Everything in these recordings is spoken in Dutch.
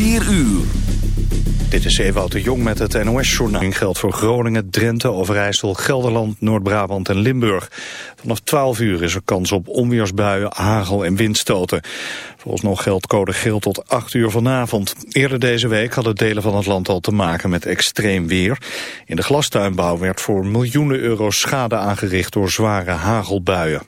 4 uur. Dit is Ewout de Jong met het NOS-journaal. geldt voor Groningen, Drenthe, Overijssel, Gelderland, Noord-Brabant en Limburg. Vanaf 12 uur is er kans op onweersbuien, hagel en windstoten. Volgens nog geldt code geel tot 8 uur vanavond. Eerder deze week hadden delen van het land al te maken met extreem weer. In de glastuinbouw werd voor miljoenen euro's schade aangericht door zware hagelbuien.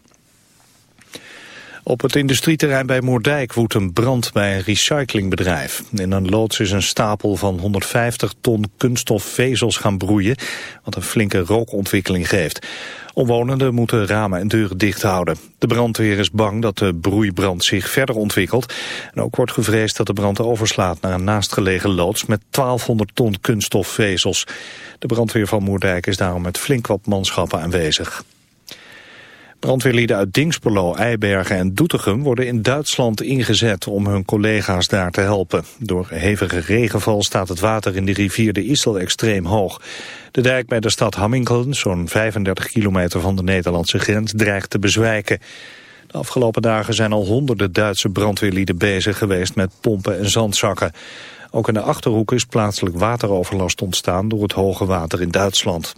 Op het industrieterrein bij Moerdijk woedt een brand bij een recyclingbedrijf. In een loods is een stapel van 150 ton kunststofvezels gaan broeien, wat een flinke rookontwikkeling geeft. Omwonenden moeten ramen en deuren dicht houden. De brandweer is bang dat de broeibrand zich verder ontwikkelt. En ook wordt gevreesd dat de brand overslaat naar een naastgelegen loods met 1200 ton kunststofvezels. De brandweer van Moerdijk is daarom met flink wat manschappen aanwezig. Brandweerlieden uit Dingsperlo, Eibergen en Doetinchem worden in Duitsland ingezet om hun collega's daar te helpen. Door hevige regenval staat het water in de rivier de Issel extreem hoog. De dijk bij de stad Hamminkeln, zo'n 35 kilometer van de Nederlandse grens, dreigt te bezwijken. De afgelopen dagen zijn al honderden Duitse brandweerlieden bezig geweest met pompen en zandzakken. Ook in de Achterhoek is plaatselijk wateroverlast ontstaan door het hoge water in Duitsland.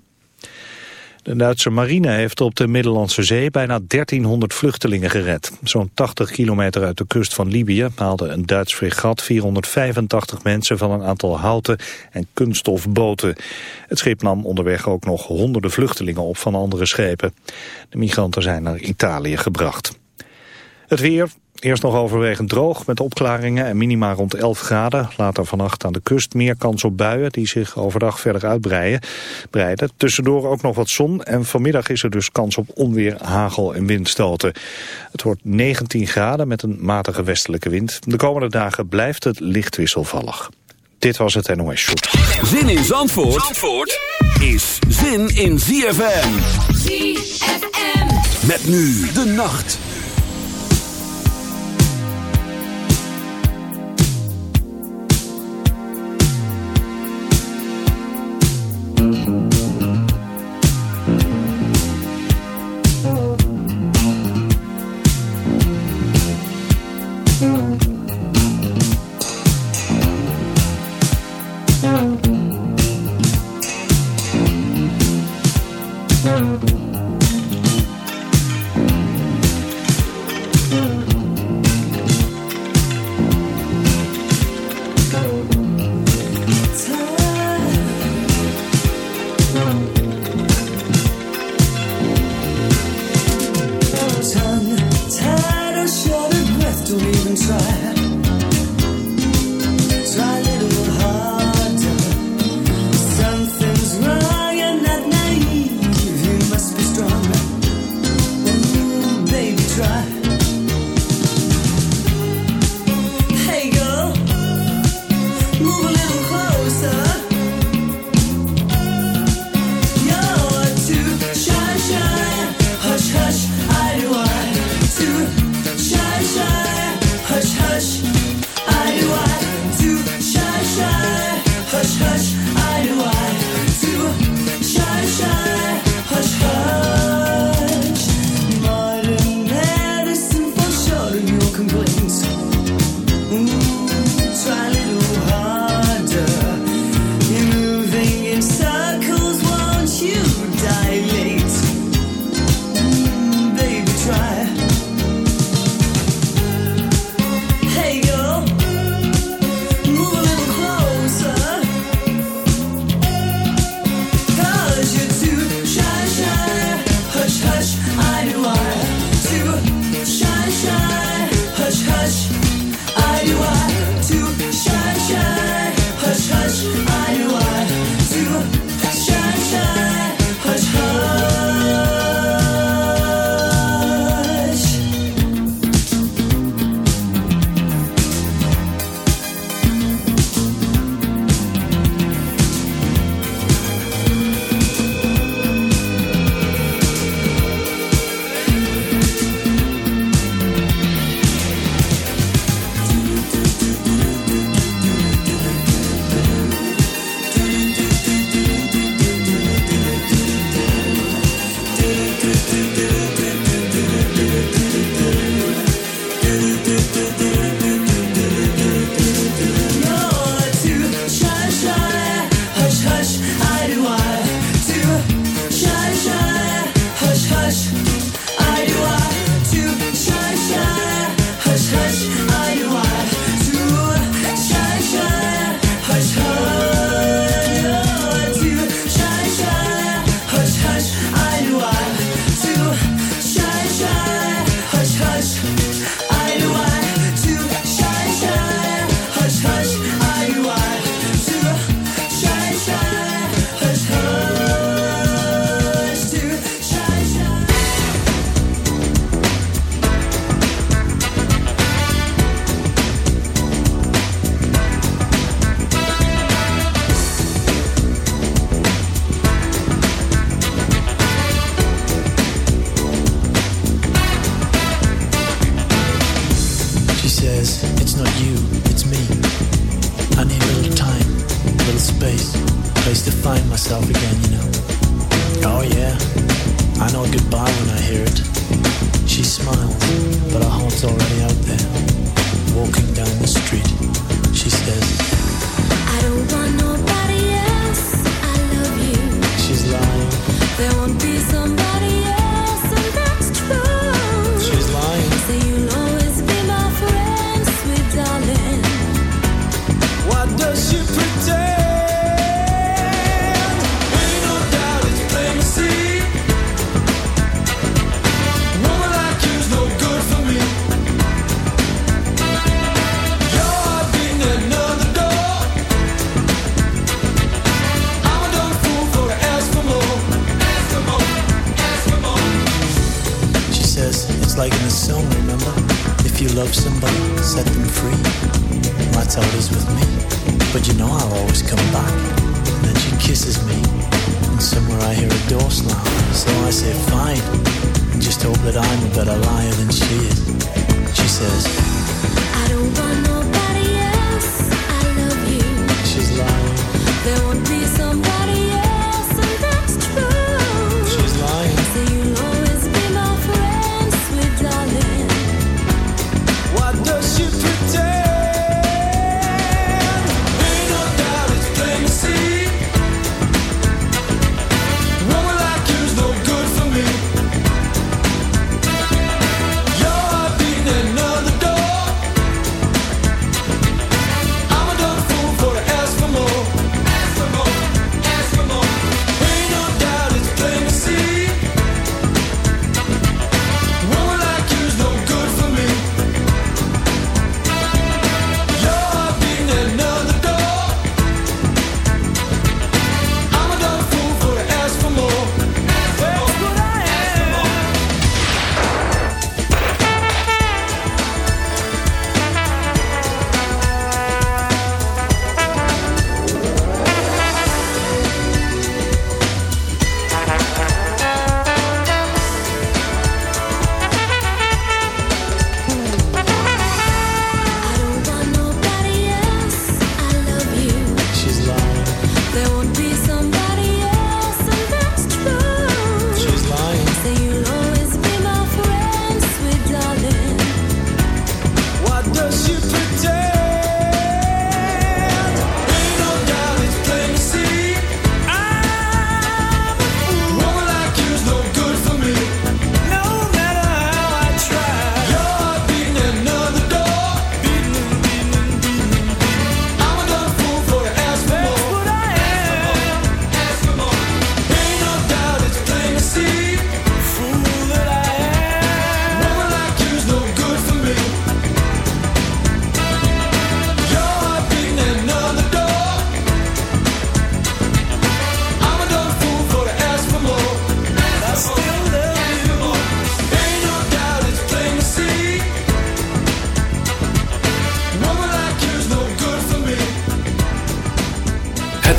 De Duitse marine heeft op de Middellandse Zee bijna 1300 vluchtelingen gered. Zo'n 80 kilometer uit de kust van Libië haalde een Duits fregat 485 mensen van een aantal houten en kunststofboten. Het schip nam onderweg ook nog honderden vluchtelingen op van andere schepen. De migranten zijn naar Italië gebracht. Het weer, Eerst nog overwegend droog met opklaringen en minima rond 11 graden. Later vannacht aan de kust meer kans op buien die zich overdag verder uitbreiden. Breiden. Tussendoor ook nog wat zon en vanmiddag is er dus kans op onweer, hagel en windstoten. Het wordt 19 graden met een matige westelijke wind. De komende dagen blijft het licht wisselvallig. Dit was het NOS Shoot. Zin in Zandvoort, Zandvoort is zin in ZFM. ZFM. Met nu de nacht.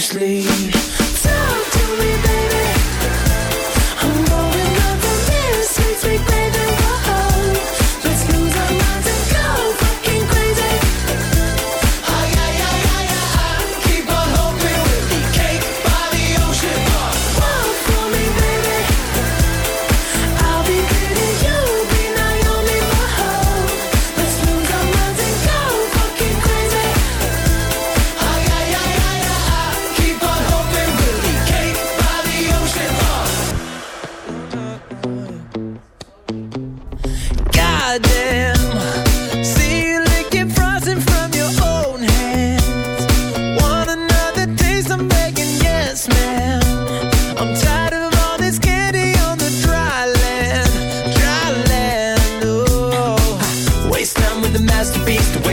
strangely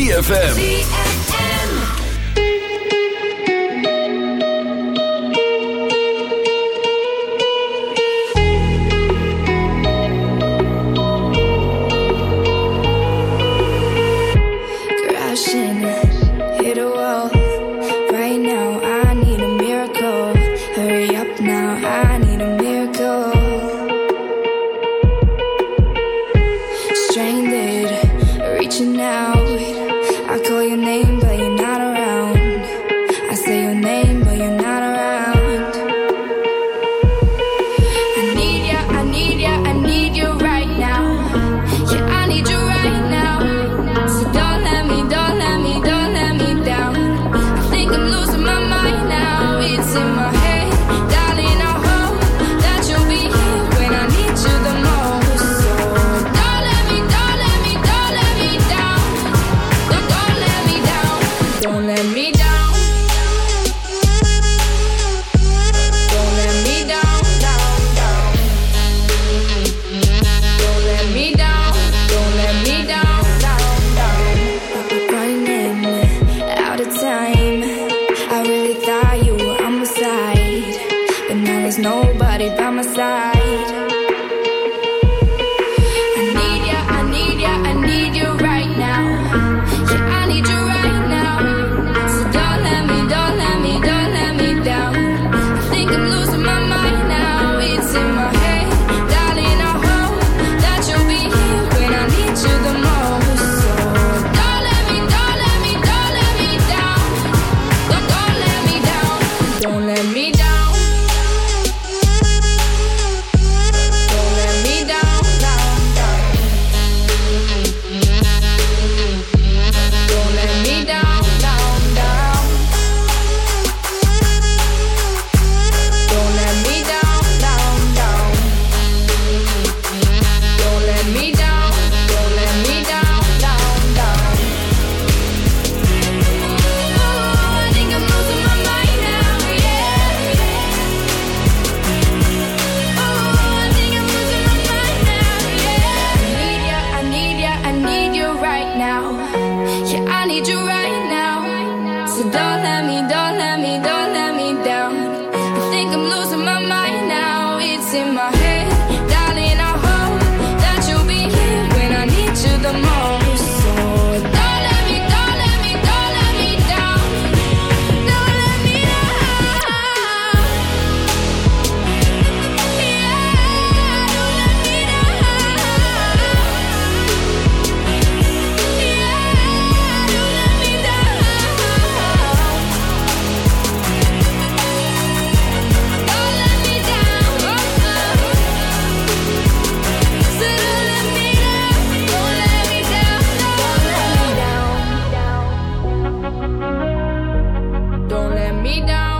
ZFM. Me down,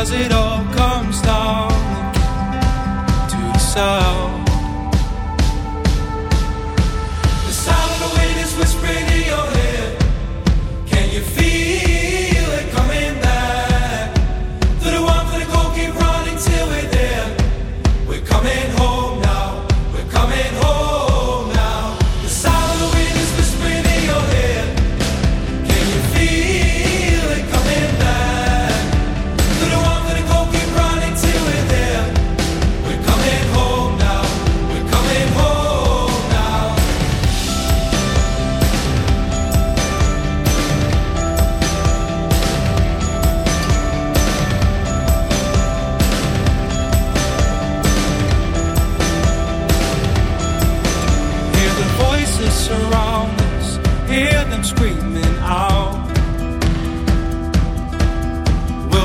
as it all comes down to the sound. The sound of wind is whispering in your head. Can you feel it coming back? The for the goal, keep running till we're there. We're coming home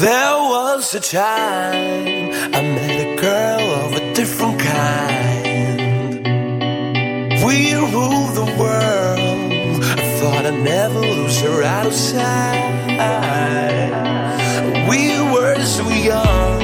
There was a time I met a girl of a different kind. We ruled the world. I thought I'd never lose her out of sight. We were as we are.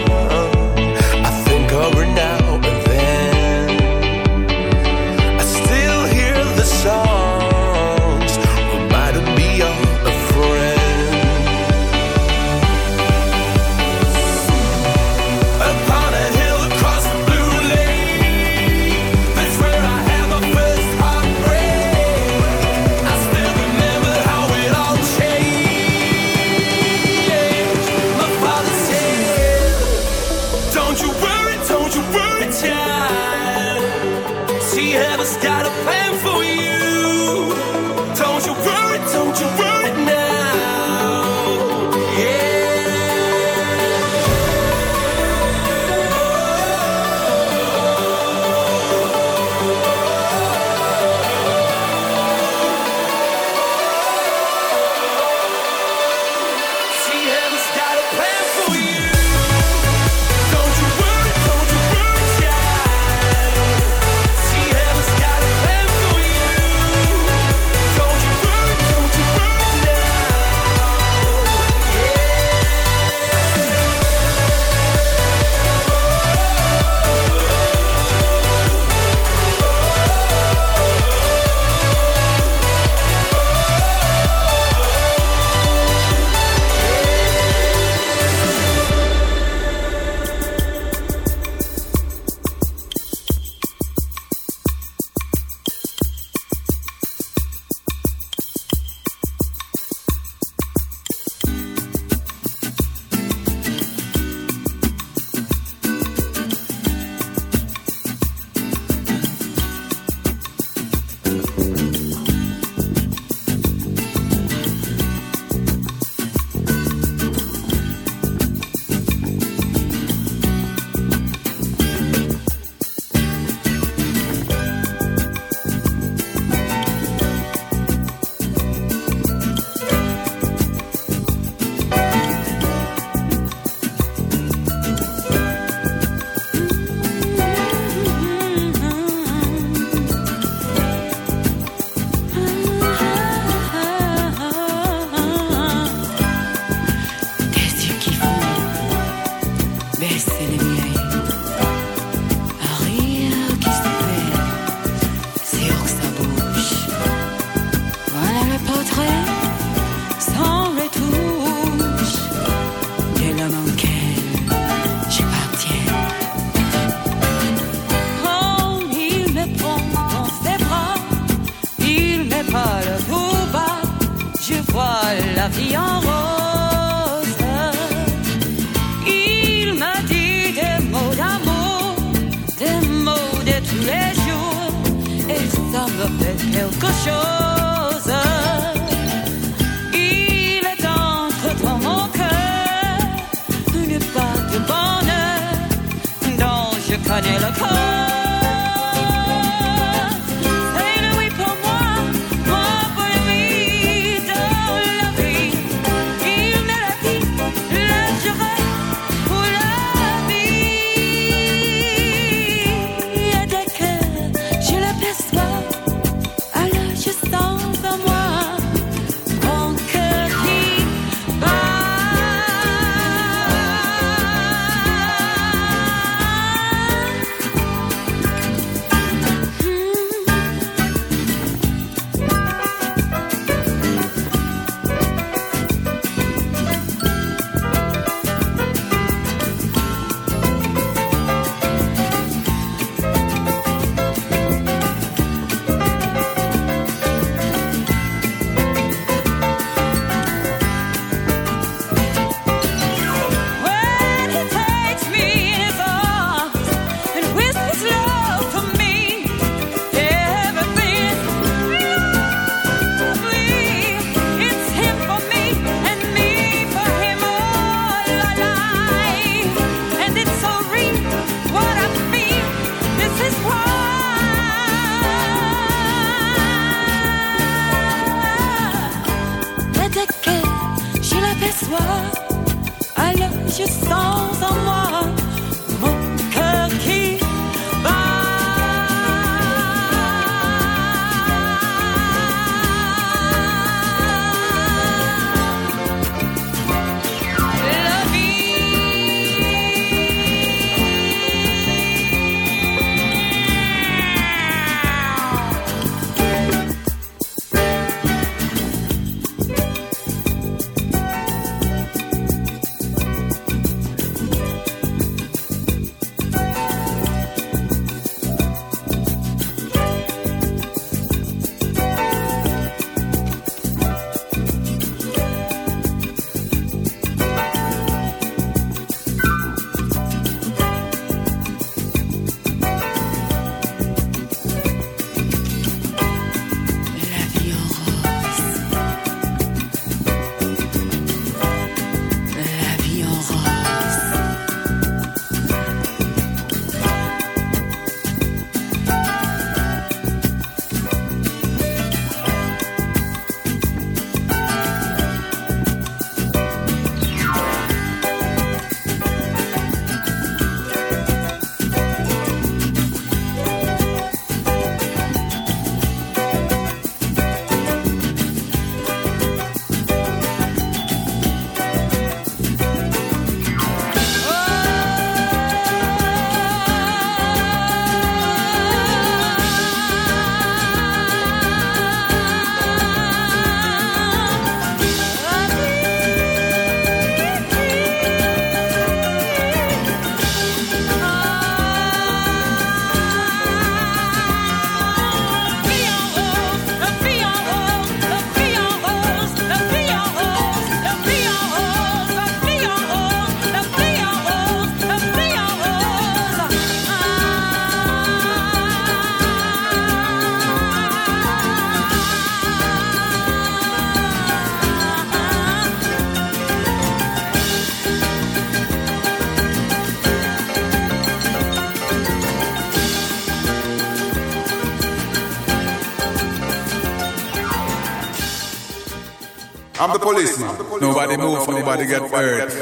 I'm the policeman. Nobody move, nobody get hurt.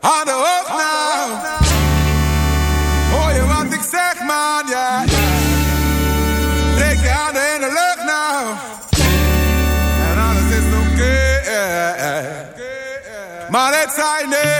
Handen op nou. Hoor je wat ik zeg, man, ja. Steek je handen in de lucht nou. En alles is oké. Maar het zei nee.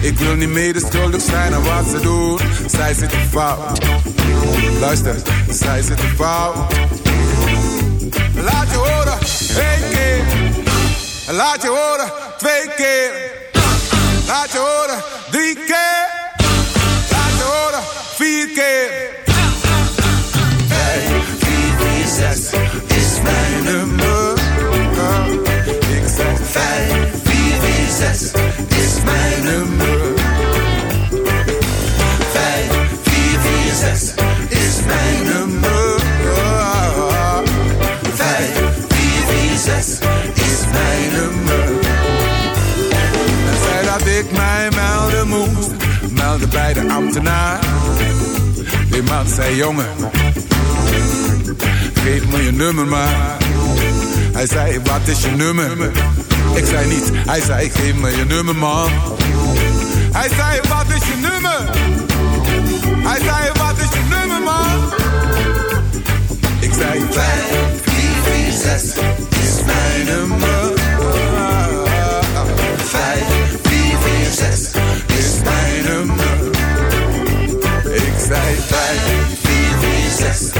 Ik wil niet medeschuldig zijn aan wat ze doen. Zij zitten fout. Luister, zij zitten fout. Laat je horen, één keer. Laat je horen, twee keer. Laat je horen, drie keer. Laat je horen, vier keer. Vijf, vier, vier, zes zes is mijn nummer. Vijf, vier, vier, zes is mijn nummer. Vijf, vier, vier, zes is mijn nummer. En zei dat ik mij melden moest, meldde bij de ambtenaar. Die man zei, jongen, geef me je nummer maar. Hij zei, wat is je nummer? Ik zei niet, hij zei, geef me je nummer man. Hij zei, wat is je nummer? Hij zei, wat is je nummer man? Ik zei, 5, 4, 4, 6 is mijn nummer. 5, 4, 4, 6 is mijn nummer. Ik zei 5, 4, 4, 6